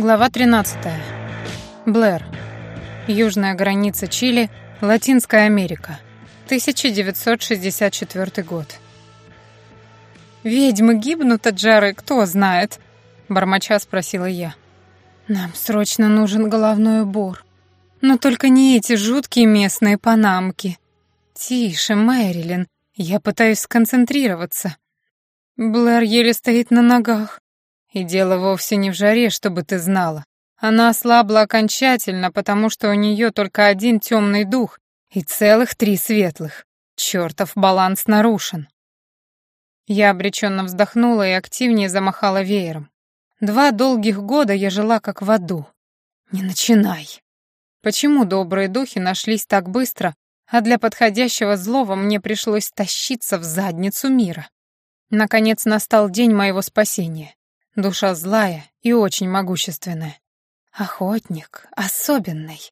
Глава 13. Блэр. Южная граница Чили, Латинская Америка. 1964 год. «Ведьмы гибнут от жары, кто знает?» — бормоча спросила я. «Нам срочно нужен головной убор. Но только не эти жуткие местные панамки. Тише, Мэрилин, я пытаюсь сконцентрироваться. Блэр еле стоит на ногах. И дело вовсе не в жаре, чтобы ты знала. Она ослабла окончательно, потому что у нее только один темный дух и целых три светлых. Чертов баланс нарушен. Я обреченно вздохнула и активнее замахала веером. Два долгих года я жила как в аду. Не начинай. Почему добрые духи нашлись так быстро, а для подходящего злого мне пришлось тащиться в задницу мира? Наконец настал день моего спасения. Душа злая и очень могущественная. Охотник особенный.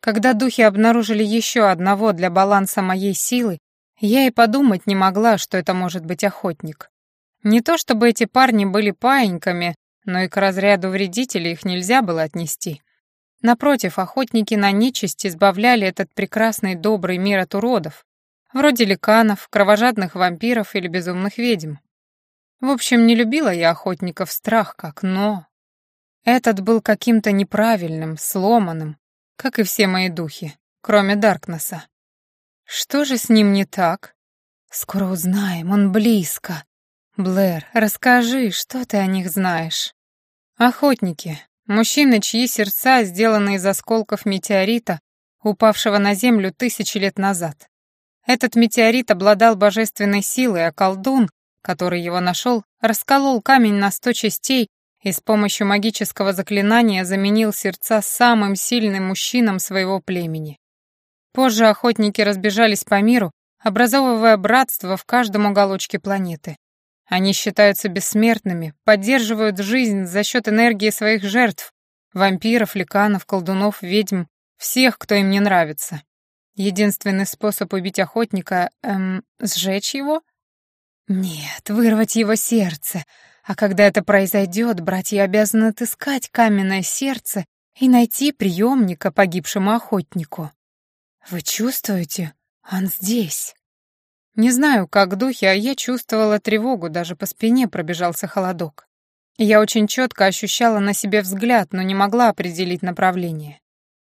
Когда духи обнаружили еще одного для баланса моей силы, я и подумать не могла, что это может быть охотник. Не то чтобы эти парни были паиньками, но и к разряду вредителей их нельзя было отнести. Напротив, охотники на нечисть избавляли этот прекрасный добрый мир от уродов, вроде ликанов, кровожадных вампиров или безумных ведьм. В общем, не любила я охотников страх как, но... Этот был каким-то неправильным, сломанным, как и все мои духи, кроме Даркнесса. Что же с ним не так? Скоро узнаем, он близко. Блэр, расскажи, что ты о них знаешь? Охотники, мужчины, чьи сердца сделаны из осколков метеорита, упавшего на Землю тысячи лет назад. Этот метеорит обладал божественной силой, а колдун, который его нашел, расколол камень на сто частей и с помощью магического заклинания заменил сердца самым сильным мужчинам своего племени. Позже охотники разбежались по миру, образовывая братство в каждом уголочке планеты. Они считаются бессмертными, поддерживают жизнь за счет энергии своих жертв, вампиров, ликанов, колдунов, ведьм, всех, кто им не нравится. Единственный способ убить охотника, эм, сжечь его? Нет, вырвать его сердце. А когда это произойдет, братья обязаны отыскать каменное сердце и найти приемника погибшему охотнику. Вы чувствуете? Он здесь. Не знаю, как духи, а я чувствовала тревогу, даже по спине пробежался холодок. Я очень четко ощущала на себе взгляд, но не могла определить направление.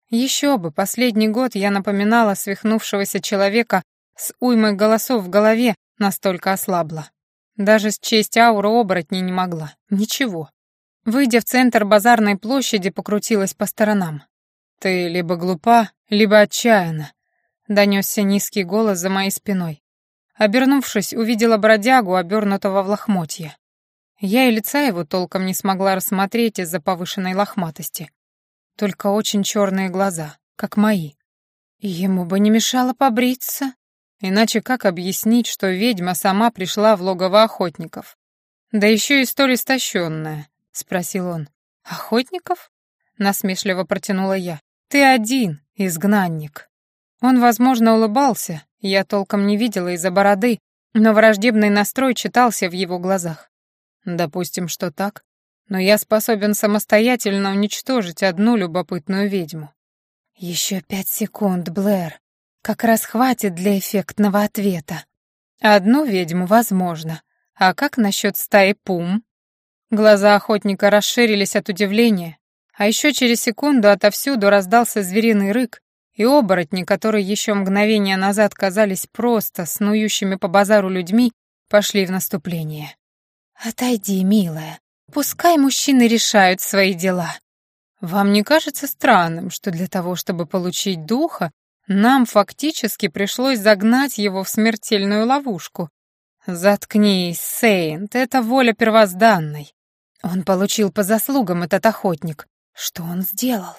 Еще бы, последний год я напоминала свихнувшегося человека с уймой голосов в голове, Настолько ослабла. Даже счесть ауру оборотней не могла. Ничего. Выйдя в центр базарной площади, покрутилась по сторонам. «Ты либо глупа, либо отчаянна», — донесся низкий голос за моей спиной. Обернувшись, увидела бродягу, обернутого в лохмотье. Я и лица его толком не смогла рассмотреть из-за повышенной лохматости. Только очень черные глаза, как мои. Ему бы не мешало побриться, Иначе как объяснить, что ведьма сама пришла в логово охотников? Да еще и столь истощенная, спросил он. Охотников? Насмешливо протянула я. Ты один, изгнанник. Он, возможно, улыбался, я толком не видела из-за бороды, но враждебный настрой читался в его глазах. Допустим, что так, но я способен самостоятельно уничтожить одну любопытную ведьму. Еще пять секунд, Блэр, как раз хватит для эффектного ответа. Одну ведьму возможно. А как насчет стаи пум? Глаза охотника расширились от удивления, а еще через секунду отовсюду раздался звериный рык, и оборотни, которые еще мгновение назад казались просто снующими по базару людьми, пошли в наступление. «Отойди, милая. Пускай мужчины решают свои дела. Вам не кажется странным, что для того, чтобы получить духа, нам фактически пришлось загнать его в смертельную ловушку. Заткнись, Сейнт, это воля первозданной. Он получил по заслугам этот охотник. Что он сделал?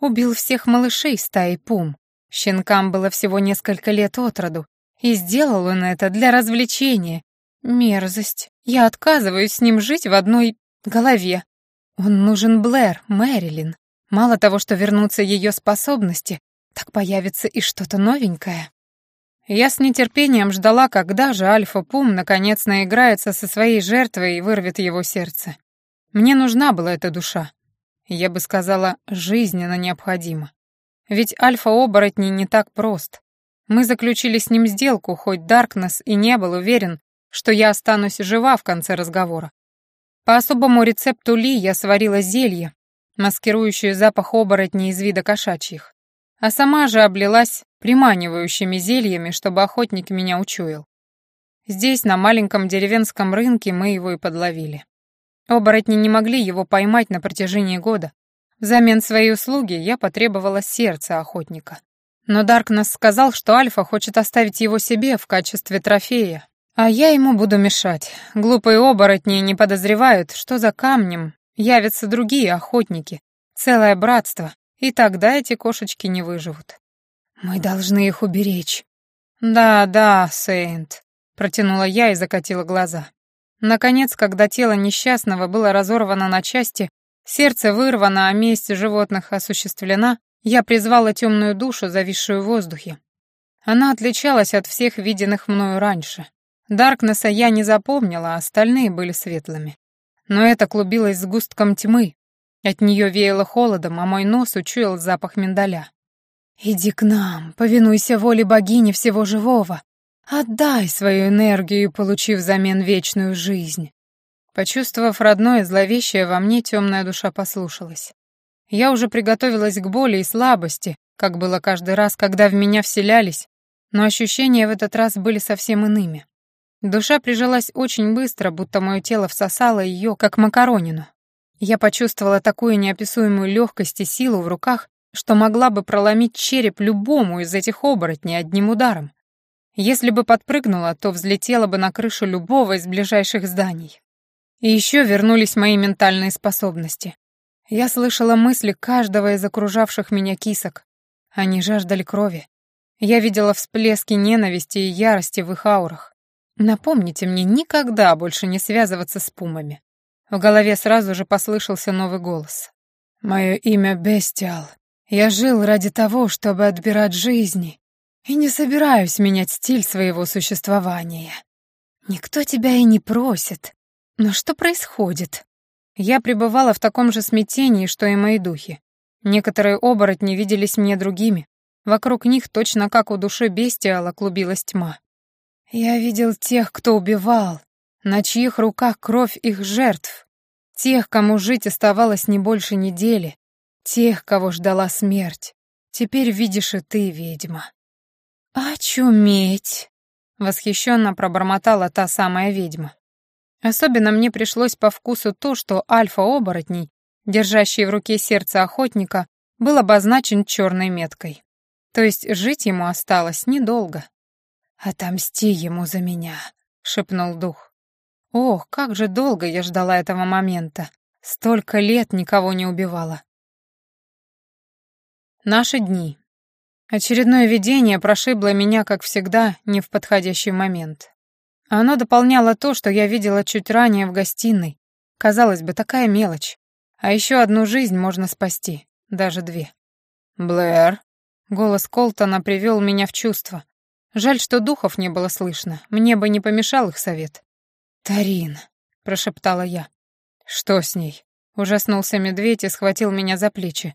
Убил всех малышей стаи Пум. Щенкам было всего несколько лет от роду. И сделал он это для развлечения. Мерзость. Я отказываюсь с ним жить в одной голове. Он нужен Блэр, Мэрилин. Мало того, что вернутся ее способности, так появится и что-то новенькое. Я с нетерпением ждала, когда же Альфа-Пум наконец наиграется со своей жертвой и вырвет его сердце. Мне нужна была эта душа. Я бы сказала, жизненно необходимо. Ведь альфа-оборотни не так прост. Мы заключили с ним сделку, хоть Даркнесс и не был уверен, что я останусь жива в конце разговора. По особому рецепту Ли я сварила зелье, маскирующее запах оборотней из вида кошачьих, а сама же облилась приманивающими зельями, чтобы охотник меня учуял. Здесь, на маленьком деревенском рынке, мы его и подловили. Оборотни не могли его поймать на протяжении года. Взамен своей услуги я потребовала сердца охотника. Но Даркнесс сказал, что Альфа хочет оставить его себе в качестве трофея, а я ему буду мешать. Глупые оборотни не подозревают, что за камнем явятся другие охотники, целое братство, и тогда эти кошечки не выживут. Мы должны их уберечь. Да, да, Сейнт, протянула я и закатила глаза. Наконец, когда тело несчастного было разорвано на части, сердце вырвано, а месть животных осуществлена, я призвала темную душу, зависшую в воздухе. Она отличалась от всех виденных мною раньше. Даркнесса я не запомнила, а остальные были светлыми. Но это клубилось с густком тьмы. От нее веяло холодом, а мой нос учуял запах миндаля. «Иди к нам, повинуйся воле богини всего живого. Отдай свою энергию и получи взамен вечную жизнь». Почувствовав родное зловещее во мне, темная душа послушалась. Я уже приготовилась к боли и слабости, как было каждый раз, когда в меня вселялись, но ощущения в этот раз были совсем иными. Душа прижалась очень быстро, будто мое тело всосало ее, как макаронину. Я почувствовала такую неописуемую легкость и силу в руках, что могла бы проломить череп любому из этих оборотней одним ударом. Если бы подпрыгнула, то взлетела бы на крышу любого из ближайших зданий. И еще вернулись мои ментальные способности. Я слышала мысли каждого из окружавших меня кисок. Они жаждали крови. Я видела всплески ненависти и ярости в их аурах. Напомните мне никогда больше не связываться с пумами. В голове сразу же послышался новый голос. «Мое имя Бестиал. Я жил ради того, чтобы отбирать жизни, и не собираюсь менять стиль своего существования. Никто тебя и не просит. Но что происходит?» Я пребывала в таком же смятении, что и мои духи. Некоторые оборотни виделись мне другими. Вокруг них, точно как у души бестиала, клубилась тьма. Я видел тех, кто убивал, на чьих руках кровь их жертв, тех, кому жить оставалось не больше недели, тех, кого ждала смерть. Теперь видишь и ты, ведьма. «Очуметь!» — восхищенно пробормотала та самая ведьма. Особенно мне пришлось по вкусу то, что альфа-оборотней, держащий в руке сердце охотника, был обозначен черной меткой. То есть жить ему осталось недолго. «Отомсти ему за меня», — шепнул дух. Ох, как же долго я ждала этого момента. Столько лет никого не убивала. Наши дни. Очередное видение прошибло меня, как всегда, не в подходящий момент. Оно дополняло то, что я видела чуть ранее в гостиной. Казалось бы, такая мелочь. А еще одну жизнь можно спасти, даже две. «Блэр», — голос Колтона привел меня в чувство. Жаль, что духов не было слышно, мне бы не помешал их совет. «Тарин», — прошептала я. «Что с ней?» — ужаснулся медведь и схватил меня за плечи.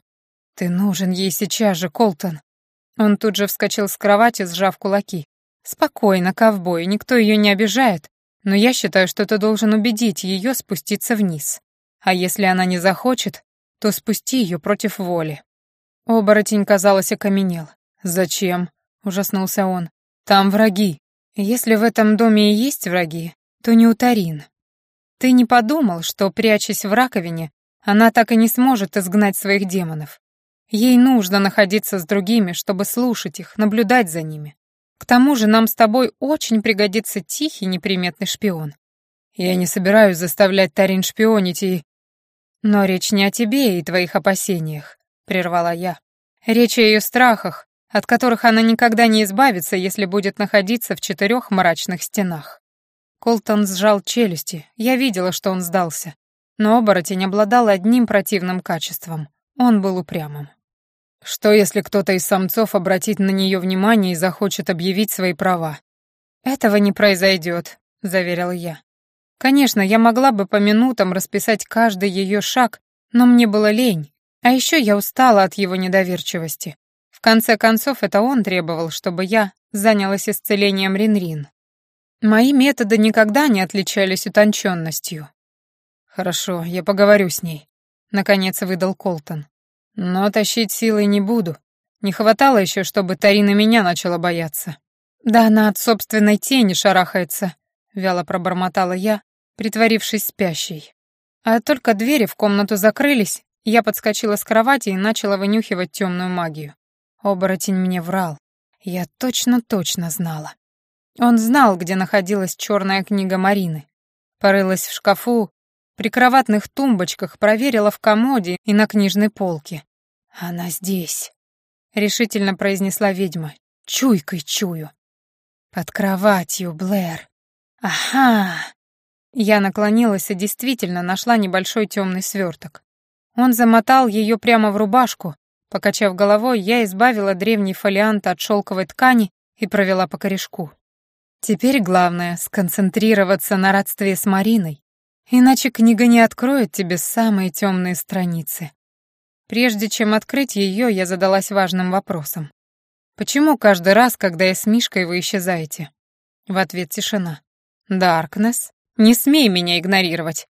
«Ты нужен ей сейчас же, Колтон». Он тут же вскочил с кровати, сжав кулаки. «Спокойно, ковбой, никто ее не обижает, но я считаю, что ты должен убедить ее спуститься вниз. А если она не захочет, то спусти ее против воли». Оборотень, казалось, окаменел. «Зачем?» — ужаснулся он. Там враги. Если в этом доме и есть враги, то не у Тарин. Ты не подумал, что, прячась в раковине, она так и не сможет изгнать своих демонов. Ей нужно находиться с другими, чтобы слушать их, наблюдать за ними. К тому же нам с тобой очень пригодится тихий неприметный шпион. Я не собираюсь заставлять Тарин шпионить и... Но речь не о тебе и твоих опасениях, — прервала я. Речь о ее страхах, от которых она никогда не избавится, если будет находиться в четырех мрачных стенах. Колтон сжал челюсти, я видела, что он сдался. Но оборотень обладал одним противным качеством. Он был упрямым. Что, если кто-то из самцов обратит на нее внимание и захочет объявить свои права? «Этого не произойдет», — заверил я. Конечно, я могла бы по минутам расписать каждый ее шаг, Но мне было лень, а еще я устала от его недоверчивости. В конце концов, это он требовал, чтобы я занялась исцелением Ринрин. Мои методы никогда не отличались утонченностью. «Хорошо, я поговорю с ней», — наконец выдал Колтон. «Но тащить силой не буду. Не хватало еще, чтобы Тарина меня начала бояться». «Да она от собственной тени шарахается», — вяло пробормотала я, притворившись спящей. А только двери в комнату закрылись, я подскочила с кровати и начала вынюхивать темную магию. Оборотень мне врал. Я точно-точно знала. Он знал, где находилась черная книга Марины. Порылась в шкафу, при кроватных тумбочках, проверила в комоде и на книжной полке. «Она здесь», — решительно произнесла ведьма. «Чуйкой чую». «Под кроватью, Блэр». «Ага!» Я наклонилась и действительно нашла небольшой темный сверток. Он замотал ее прямо в рубашку. Покачав головой, я избавила древний фолиант от шелковой ткани и провела по корешку. Теперь главное — сконцентрироваться на родстве с Мариной, иначе книга не откроет тебе самые темные страницы. Прежде чем открыть ее, я задалась важным вопросом. «Почему каждый раз, когда я с Мишкой, вы исчезаете?» В ответ тишина. «Даркнесс, не смей меня игнорировать.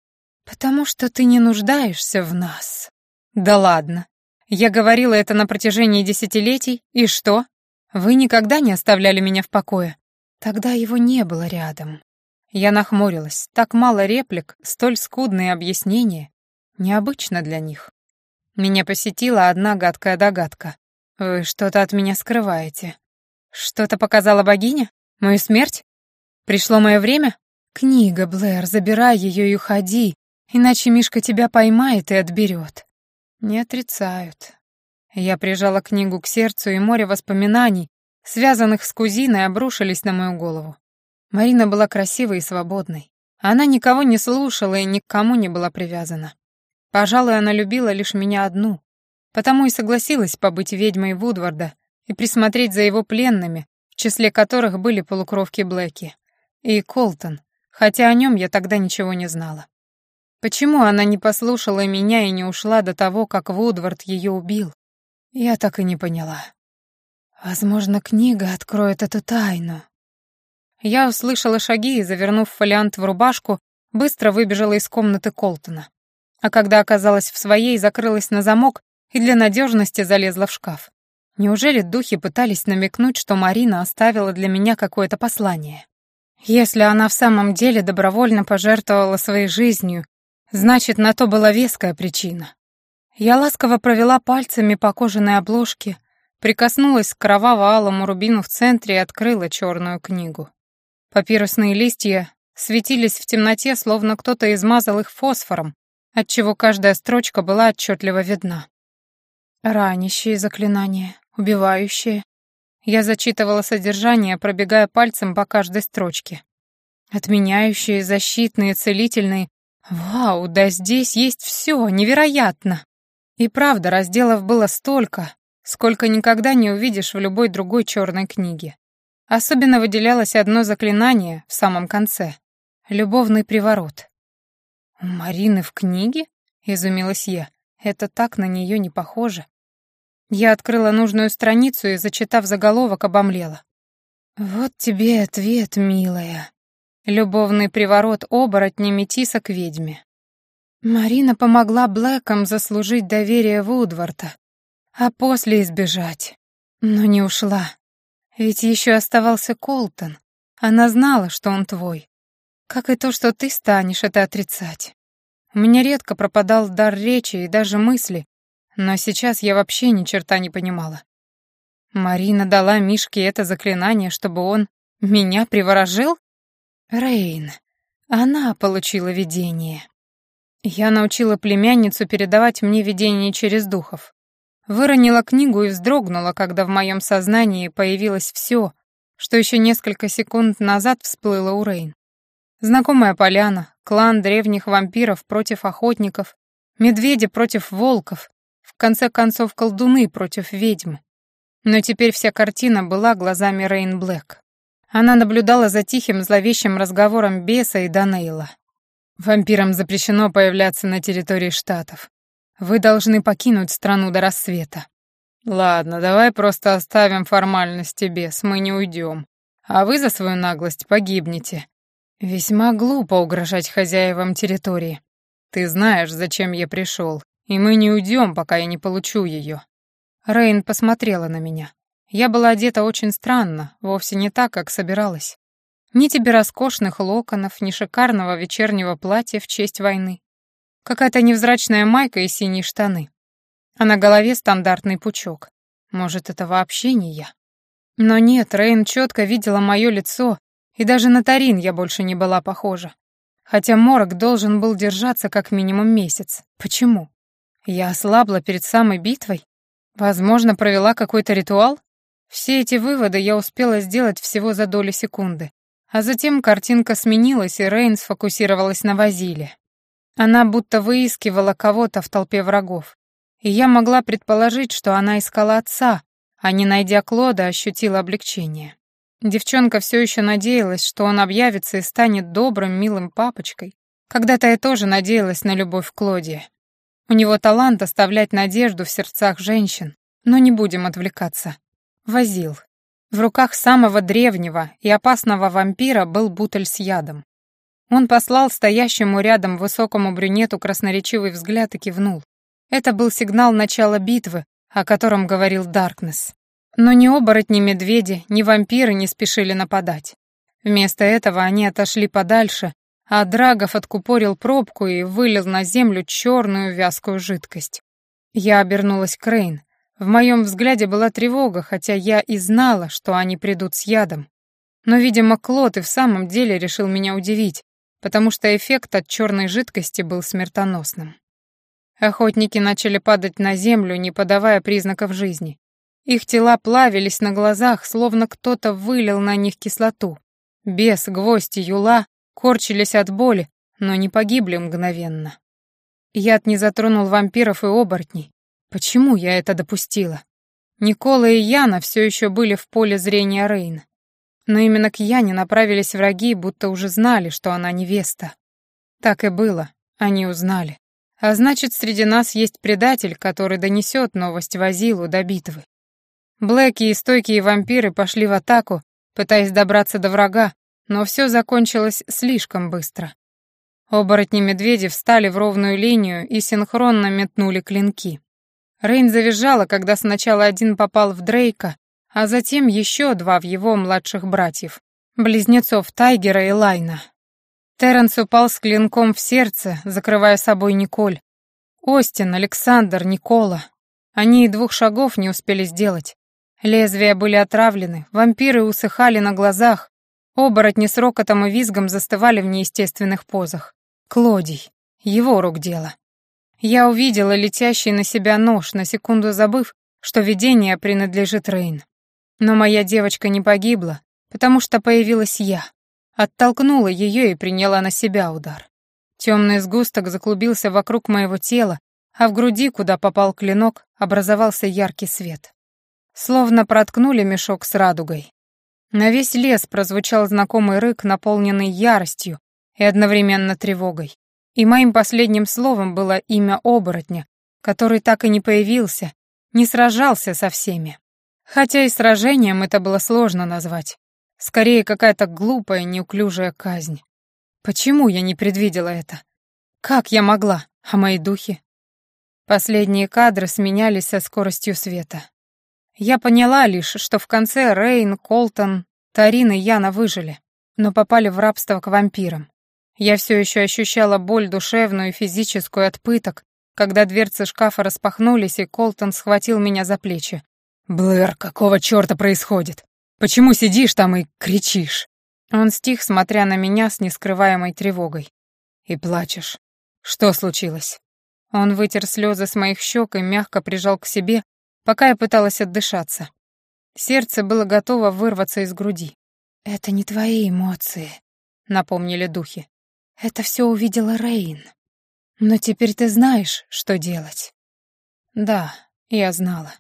«Потому что ты не нуждаешься в нас». «Да ладно. Я говорила это на протяжении десятилетий, и что? Вы никогда не оставляли меня в покое. Тогда его не было рядом». Я нахмурилась. Так мало реплик, столь скудные объяснения. Необычно для них. Меня посетила одна гадкая догадка. «Вы что-то от меня скрываете. Что-то показала богиня? Мою смерть? Пришло мое время? Книга, Блэр, забирай ее и уходи, Иначе Мишка тебя поймает и отберет. Не отрицают. Я прижала книгу к сердцу, и море воспоминаний, связанных с кузиной, обрушились на мою голову. Марина была красивой и свободной. Она никого не слушала и ни к кому не была привязана. Пожалуй, она любила лишь меня одну. Потому и согласилась побыть ведьмой Вудварда и присмотреть за его пленными, в числе которых были полукровки Блэки. И Колтон, хотя о нем я тогда ничего не знала. Почему она не послушала меня и не ушла до того, как Вудвард ее убил? Я так и не поняла. Возможно, книга откроет эту тайну. Я услышала шаги и, завернув фолиант в рубашку, быстро выбежала из комнаты Колтона. А когда оказалась в своей, закрылась на замок и для надежности залезла в шкаф. Неужели духи пытались намекнуть, что Марина оставила для меня какое-то послание? Если она в самом деле добровольно пожертвовала своей жизнью Значит, на то была веская причина. Я ласково провела пальцами по кожаной обложке, прикоснулась к кроваво-алому рубину в центре и открыла черную книгу. Папирусные листья светились в темноте, словно кто-то измазал их фосфором, отчего каждая строчка была отчетливо видна. Ранящие заклинания, убивающие. Я зачитывала содержание, пробегая пальцем по каждой строчке. Отменяющие, защитные, целительные Вау, да здесь есть все, невероятно. И правда, разделов было столько, сколько никогда не увидишь в любой другой черной книге. Особенно выделялось одно заклинание в самом конце — любовный приворот. «У Марины в книге?» — изумилась я. «Это так на нее не похоже». Я открыла нужную страницу и, зачитав заголовок, обомлела. «Вот тебе ответ, милая», Любовный приворот оборотня метиса к ведьме. Марина помогла Блэкам заслужить доверие Вудварда, а после избежать. Но не ушла. Ведь еще оставался Колтон. Она знала, что он твой. Как и то, что ты станешь это отрицать. У меня редко пропадал дар речи и даже мысли, но сейчас я вообще ни черта не понимала. Марина дала Мишке это заклинание, чтобы он меня приворожил? Рейн. Она получила видение. Я научила племянницу передавать мне видение через духов. Выронила книгу и вздрогнула, когда в моем сознании появилось все, что еще несколько секунд назад всплыло у Рейн. Знакомая поляна, клан древних вампиров против охотников, медведи против волков, в конце концов колдуны против ведьм. Но теперь вся картина была глазами Рейн Блэк. Она наблюдала за тихим зловещим разговором беса и Данейла. Вампирам запрещено появляться на территории штатов. Вы должны покинуть страну до рассвета. Ладно, давай просто оставим формальности без, мы не уйдем. А вы за свою наглость погибнете. Весьма глупо угрожать хозяевам территории. Ты знаешь, зачем я пришел, и мы не уйдем, пока я не получу ее. Рейн посмотрела на меня. Я была одета очень странно, вовсе не так, как собиралась. Ни тебе роскошных локонов, ни шикарного вечернего платья в честь войны. Какая-то невзрачная майка и синие штаны. А на голове стандартный пучок. Может, это вообще не я? Но нет, Рейн четко видела мое лицо, и даже на Тарин я больше не была похожа. Хотя морок должен был держаться как минимум месяц. Почему? Я ослабла перед самой битвой? Возможно, провела какой-то ритуал? Все эти выводы я успела сделать всего за доли секунды. А затем картинка сменилась, и Рейн сфокусировалась на Вазиле. Она будто выискивала кого-то в толпе врагов и я могла предположить, что она искала отца, а не найдя Клода, ощутила облегчение. Девчонка все еще надеялась, что он объявится и станет добрым, милым папочкой. Когда-то я тоже надеялась на любовь к Клоде. У него талант оставлять надежду в сердцах женщин, но не будем отвлекаться. Возил. В руках самого древнего и опасного вампира был бутыль с ядом. Он послал стоящему рядом высокому брюнету красноречивый взгляд и кивнул. Это был сигнал начала битвы, о котором говорил Даркнесс. Но ни оборотни-медведи, ни вампиры не спешили нападать. Вместо этого они отошли подальше, а Драгов откупорил пробку и вылил на землю черную вязкую жидкость. Я обернулась к Рейн. В моем взгляде была тревога, хотя я и знала, что они придут с ядом. Но, видимо, Клод и в самом деле решил меня удивить, потому что эффект от черной жидкости был смертоносным. Охотники начали падать на землю, не подавая признаков жизни. Их тела плавились на глазах, словно кто-то вылил на них кислоту. Бес, гвоздь и юла корчились от боли, но не погибли мгновенно. Яд не затронул вампиров и оборотней. Почему я это допустила? Никола и Яна все еще были в поле зрения Рейна. Но именно к Яне направились враги, будто уже знали, что она невеста. Так и было, они узнали. А значит, среди нас есть предатель, который донесет новость Вазилу до битвы. Блэки и стойкие вампиры пошли в атаку, пытаясь добраться до врага, но все закончилось слишком быстро. Оборотни-медведи встали в ровную линию и синхронно метнули клинки. Рейн завизжала, когда сначала один попал в Дрейка, а затем еще два в его младших братьев, близнецов Тайгера и Лайна. Терренс упал с клинком в сердце, закрывая собой Николь. Остин, Александр, Никола. Они и двух шагов не успели сделать. Лезвия были отравлены, вампиры усыхали на глазах, оборотни с рокотом и визгом застывали в неестественных позах. Клодий. Его рук дело. Я увидела летящий на себя нож, на секунду забыв, что видение принадлежит Рейн. Но моя девочка не погибла, потому что появилась я. Оттолкнула ее и приняла на себя удар. Темный сгусток заклубился вокруг моего тела, а в груди, куда попал клинок, образовался яркий свет. Словно проткнули мешок с радугой. На весь лес прозвучал знакомый рык, наполненный яростью и одновременно тревогой. И моим последним словом было имя оборотня, который так и не появился, не сражался со всеми. Хотя и сражением это было сложно назвать. Скорее, какая-то глупая, неуклюжая казнь. Почему я не предвидела это? Как я могла? А мои духи? Последние кадры сменялись со скоростью света. Я поняла лишь, что в конце Рейн, Колтон, Тарин и Яна выжили, но попали в рабство к вампирам. Я все еще ощущала боль душевную и физическую от пыток, когда дверцы шкафа распахнулись, и Колтон схватил меня за плечи. «Блэр, какого чёрта происходит?» Почему сидишь там и кричишь?» Он стих, смотря на меня с нескрываемой тревогой. «И плачешь. Что случилось?» Он вытер слезы с моих щек и мягко прижал к себе, пока я пыталась отдышаться. Сердце было готово вырваться из груди. «Это не твои эмоции», — напомнили духи. «Это все увидела Рейн. Но теперь ты знаешь, что делать». «Да, я знала.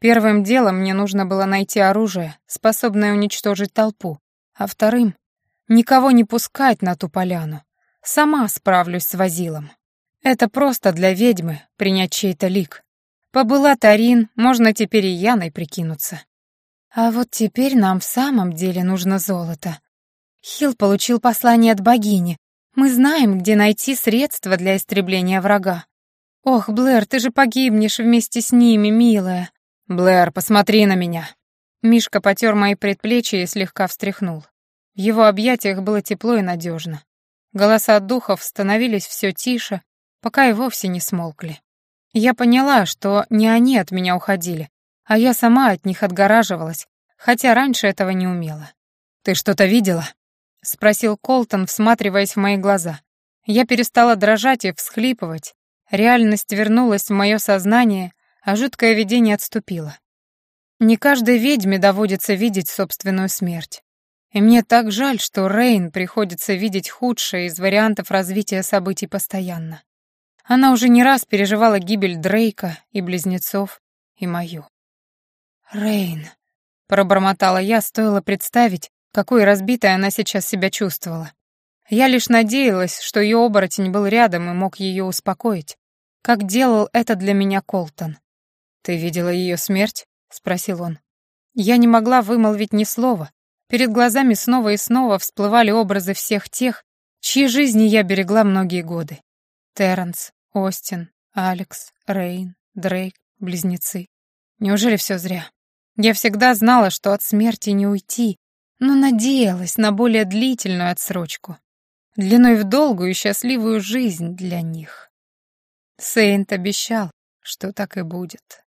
Первым делом мне нужно было найти оружие, способное уничтожить толпу, а вторым — никого не пускать на ту поляну. Сама справлюсь с Вазилом. Это просто для ведьмы принять чей-то лик. Побыла Тарин, можно теперь и Яной прикинуться. А вот теперь нам в самом деле нужно золото. Хил получил послание от богини. Мы знаем, где найти средства для истребления врага. Ох, Блэр, ты же погибнешь вместе с ними, милая. Блэр, посмотри на меня. Мишка потер мои предплечья и слегка встряхнул. В его объятиях было тепло и надежно. Голоса духов становились все тише, пока и вовсе не смолкли. Я поняла, что не они от меня уходили, а я сама от них отгораживалась, хотя раньше этого не умела. «Ты что-то видела?» — спросил Колтон, всматриваясь в мои глаза. Я перестала дрожать и всхлипывать. Реальность вернулась в мое сознание, а жуткое видение отступило. Не каждой ведьме доводится видеть собственную смерть. И мне так жаль, что Рейн приходится видеть худшее из вариантов развития событий постоянно. Она уже не раз переживала гибель Дрейка и близнецов, и мою. «Рейн», — пробормотала я, стоило представить, какой разбитой она сейчас себя чувствовала. Я лишь надеялась, что ее оборотень был рядом и мог ее успокоить, как делал это для меня Колтон. «Ты видела ее смерть?» — спросил он. Я не могла вымолвить ни слова. Перед глазами снова и снова всплывали образы всех тех, чьи жизни я берегла многие годы. Терренс, Остин, Алекс, Рейн, Дрейк, близнецы. Неужели все зря? Я всегда знала, что от смерти не уйти, но надеялась на более длительную отсрочку. Длиной в долгую и счастливую жизнь для них. Сейнт обещал, что так и будет.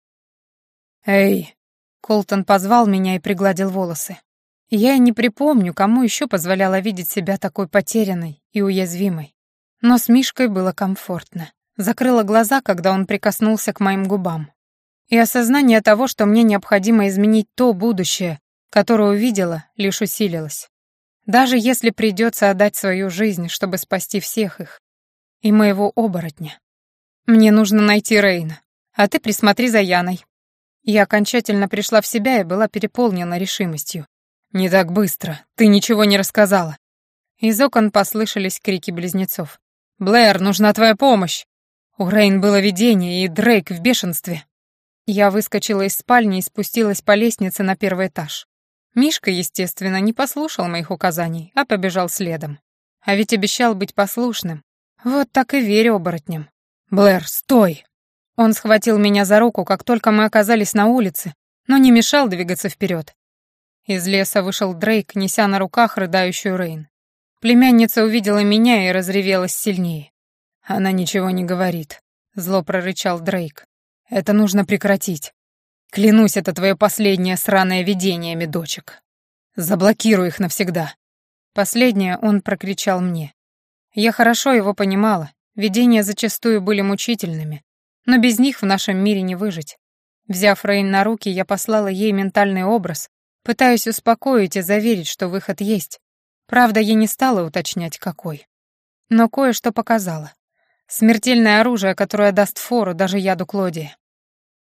«Эй!» — Колтон позвал меня и пригладил волосы. Я и не припомню, кому еще позволяла видеть себя такой потерянной и уязвимой. Но с Мишкой было комфортно. Закрыла глаза, когда он прикоснулся к моим губам. И осознание того, что мне необходимо изменить то будущее, которое увидела, лишь усилилось. Даже если придется отдать свою жизнь, чтобы спасти всех их. И моего оборотня. Мне нужно найти Рейна, а ты присмотри за Яной. Я окончательно пришла в себя и была переполнена решимостью. «Не так быстро. Ты ничего не рассказала». Из окон послышались крики близнецов. «Блэр, нужна твоя помощь!» У Рейн было видение, и Дрейк в бешенстве. Я выскочила из спальни и спустилась по лестнице на первый этаж. Мишка, естественно, не послушал моих указаний, а побежал следом. А ведь обещал быть послушным. Вот так и верю оборотням. «Блэр, стой!» Он схватил меня за руку, как только мы оказались на улице, но не мешал двигаться вперед. Из леса вышел Дрейк, неся на руках рыдающую Рейн. Племянница увидела меня и разревелась сильнее. Она ничего не говорит, зло прорычал Дрейк. Это нужно прекратить. Клянусь, это твое последнее сраное видение, медочек. Заблокируй их навсегда. Последнее он прокричал мне. Я хорошо его понимала, видения зачастую были мучительными, но без них в нашем мире не выжить. Взяв Рейн на руки, я послала ей ментальный образ, пытаясь успокоить и заверить, что выход есть. Правда, я не стала уточнять, какой. Но кое-что показала. Смертельное оружие, которое даст фору даже яду Клодии.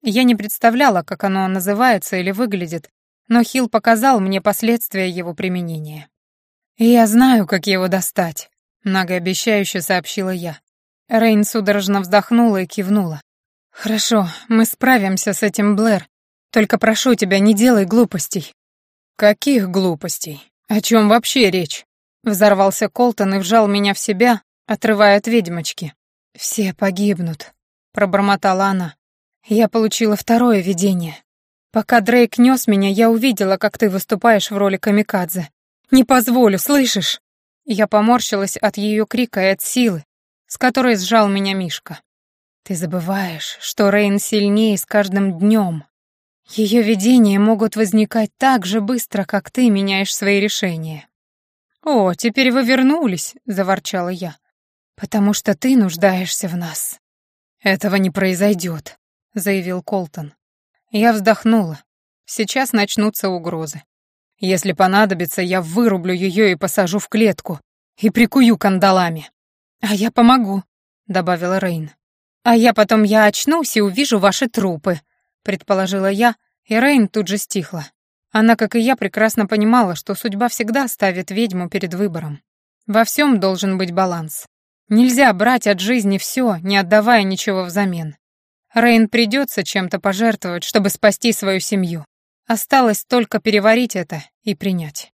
Я не представляла, как оно называется или выглядит, но Хилл показал мне последствия его применения. «Я знаю, как его достать», — многообещающе сообщила я. Рейн судорожно вздохнула и кивнула. «Хорошо, мы справимся с этим, Блэр. Только прошу тебя, не делай глупостей». «Каких глупостей? О чем вообще речь?» Взорвался Колтон и вжал меня в себя, отрывая от ведьмочки. «Все погибнут», — пробормотала она. «Я получила второе видение. Пока Дрейк нес меня, я увидела, как ты выступаешь в роли камикадзе. Не позволю, слышишь?» Я поморщилась от ее крика и от силы, с которой сжал меня Мишка. Ты забываешь, что Рейн сильнее с каждым днем. Ее видения могут возникать так же быстро, как ты меняешь свои решения. «О, теперь вы вернулись», — заворчала я. «Потому что ты нуждаешься в нас». «Этого не произойдет», — заявил Колтон. Я вздохнула. Сейчас начнутся угрозы. Если понадобится, я вырублю ее и посажу в клетку и прикую кандалами. «А я помогу», — добавила Рейн. «А я потом я очнусь и увижу ваши трупы», — предположила я, и Рейн тут же стихла. Она, как и я, прекрасно понимала, что судьба всегда ставит ведьму перед выбором. Во всем должен быть баланс. Нельзя брать от жизни все, не отдавая ничего взамен. Рейн придется чем-то пожертвовать, чтобы спасти свою семью. Осталось только переварить это и принять.